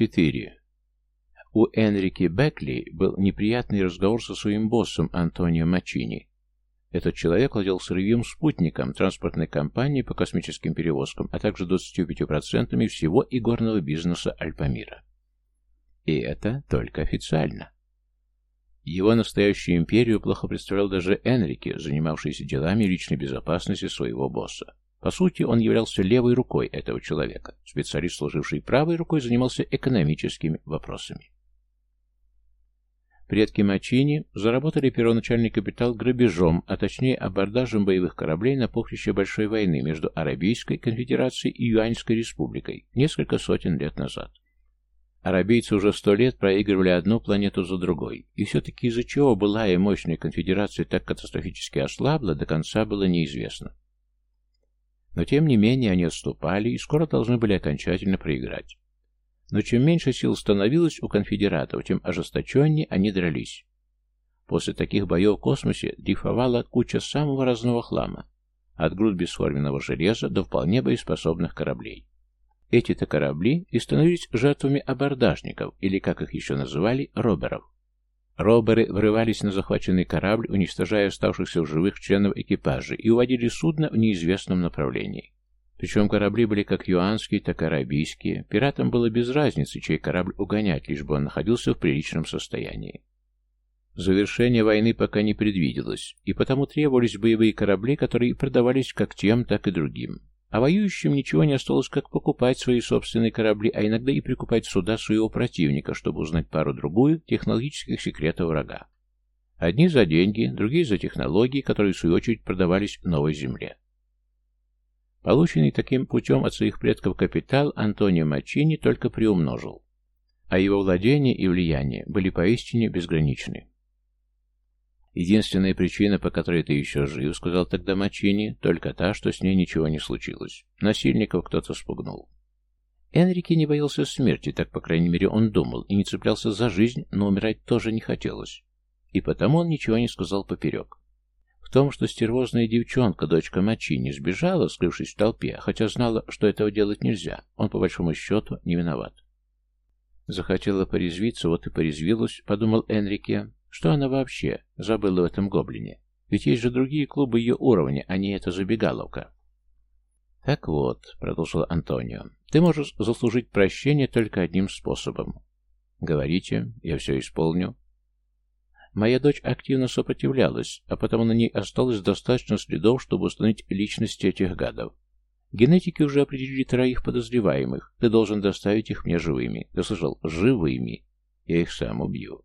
4. У Энрике Бекли был неприятный разговор со своим боссом Антонио Мачини. Этот человек владел сырьевым спутником транспортной компании по космическим перевозкам, а также 25% всего игорного бизнеса Альпамира. И это только официально. Его настоящую империю плохо представлял даже Энрике, занимавшийся делами личной безопасности своего босса. По сути, он являлся левой рукой этого человека. Специалист, служивший правой рукой, занимался экономическими вопросами. Предки Мачини заработали первоначальный капитал грабежом, а точнее абордажем боевых кораблей на поприще Большой войны между Арабийской конфедерацией и Юаньской республикой несколько сотен лет назад. Арабийцы уже сто лет проигрывали одну планету за другой, и все-таки из-за чего былая и мощная конфедерация так катастрофически ослабла, до конца было неизвестно. Но тем не менее они отступали и скоро должны были окончательно проиграть. Но чем меньше сил становилось у конфедератов, тем ожесточеннее они дрались. После таких боев в космосе дрейфовала куча самого разного хлама, от груд бесформенного железа до вполне боеспособных кораблей. Эти-то корабли и становились жертвами абордажников, или, как их еще называли, роберов. Роберы врывались на захваченный корабль, уничтожая оставшихся в живых членов экипажа, и уводили судно в неизвестном направлении. Причем корабли были как юанские, так и арабийские. Пиратам было без разницы, чей корабль угонять, лишь бы он находился в приличном состоянии. Завершение войны пока не предвиделось, и потому требовались боевые корабли, которые продавались как тем, так и другим. А воюющим ничего не осталось, как покупать свои собственные корабли, а иногда и прикупать суда своего противника, чтобы узнать пару-другую технологических секретов врага. Одни за деньги, другие за технологии, которые в свою очередь продавались новой земле. Полученный таким путем от своих предков капитал Антонио Мачини только приумножил, а его владения и влияние были поистине безграничны. Единственная причина, по которой ты еще жив, сказал тогда Мачини, только та, что с ней ничего не случилось. Насильников кто-то спугнул. Энрике не боялся смерти, так, по крайней мере, он думал, и не цеплялся за жизнь, но умирать тоже не хотелось. И потому он ничего не сказал поперек. В том, что стервозная девчонка, дочка Мачини, сбежала, скрывшись в толпе, хотя знала, что этого делать нельзя, он, по большому счету, не виноват. Захотела порезвиться, вот и порезвилась, подумал Энрике. Что она вообще забыла в этом гоблине? Ведь есть же другие клубы ее уровня, а не эта забегаловка. «Так вот», — продолжил Антонио, — «ты можешь заслужить прощение только одним способом. Говорите, я все исполню». Моя дочь активно сопротивлялась, а потому на ней осталось достаточно следов, чтобы установить личность этих гадов. Генетики уже определили троих подозреваемых. Ты должен доставить их мне живыми. Ты слышал? Живыми. Я их сам убью.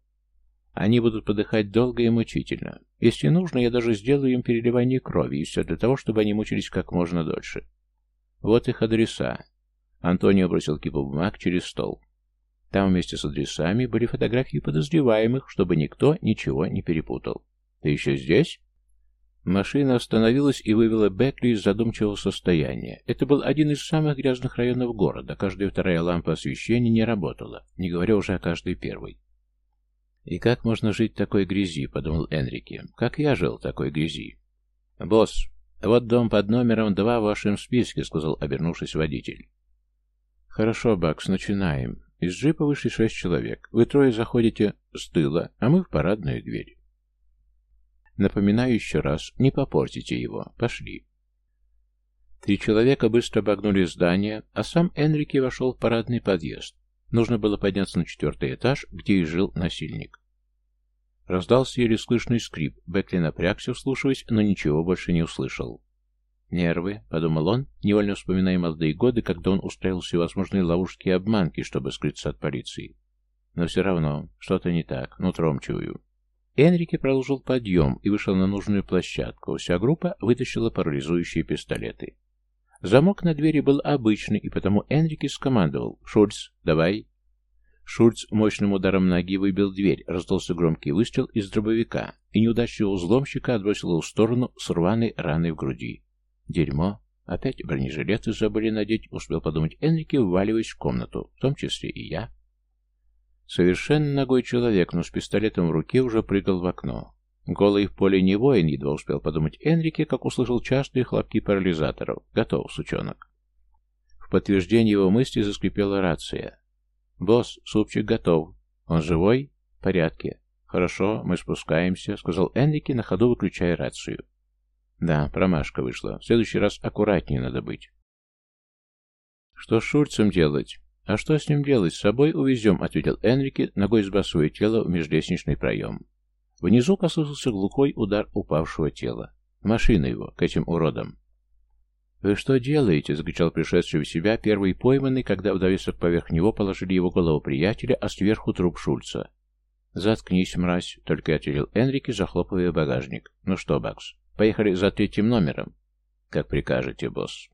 Они будут подыхать долго и мучительно. Если нужно, я даже сделаю им переливание крови, и все для того, чтобы они мучились как можно дольше. Вот их адреса. Антонио бросил кипу бумаг через стол. Там вместе с адресами были фотографии подозреваемых, чтобы никто ничего не перепутал. «Ты еще здесь?» Машина остановилась и вывела Бекли из задумчивого состояния. Это был один из самых грязных районов города. Каждая вторая лампа освещения не работала, не говоря уже о каждой первой. «И как можно жить в такой грязи?» — подумал Энрике. «Как я жил в такой грязи?» «Босс, вот дом под номером два в вашем списке», — сказал, обернувшись водитель. «Хорошо, Бакс, начинаем. Из джипа вышли шесть человек. Вы трое заходите с тыла, а мы в парадную дверь. Напоминаю еще раз, не попортите его. Пошли». Три человека быстро обогнули здание, а сам Энрике вошел в парадный подъезд. Нужно было подняться на четвертый этаж, где и жил насильник. Раздался еле слышный скрип. Бекли напрягся, вслушиваясь, но ничего больше не услышал. «Нервы», — подумал он, невольно вспоминая молодые годы, когда он устраивал всевозможные ловушки и обманки, чтобы скрыться от полиции. Но все равно, что-то не так, нутром чую. Энрике продолжил подъем и вышел на нужную площадку. Вся группа вытащила парализующие пистолеты. Замок на двери был обычный, и потому Энрике скомандовал «Шульц, давай!». Шульц мощным ударом ноги выбил дверь, раздался громкий выстрел из дробовика, и неудачливого взломщика отбросило в сторону с рваной раной в груди. «Дерьмо! Опять бронежилеты забыли надеть», — успел подумать Энрике, вваливаясь в комнату, в том числе и я. Совершенно ногой человек, но с пистолетом в руке уже прыгал в окно. Голый в поле не воин, едва успел подумать Энрике, как услышал частые хлопки парализаторов. Готов, сучонок. В подтверждение его мысли заскрипела рация. «Босс, супчик готов. Он живой?» «В порядке». «Хорошо, мы спускаемся», — сказал Энрике, на ходу выключая рацию. «Да, промашка вышла. В следующий раз аккуратнее надо быть». «Что с Шульцем делать?» «А что с ним делать? С собой увезем», — ответил Энрике, ногой сбрасывая тело в межлестничный проем. Внизу послышался глухой удар упавшего тела. Машина его, к этим уродам. «Вы что делаете?» — закричал пришедший в себя первый пойманный, когда в довесок поверх него положили его голову приятеля, а сверху труп Шульца. «Заткнись, мразь», — только и ответил Энрике, захлопывая багажник. «Ну что, Бакс, поехали за третьим номером?» «Как прикажете, босс».